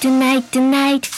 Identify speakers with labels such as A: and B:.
A: tonight, tonight.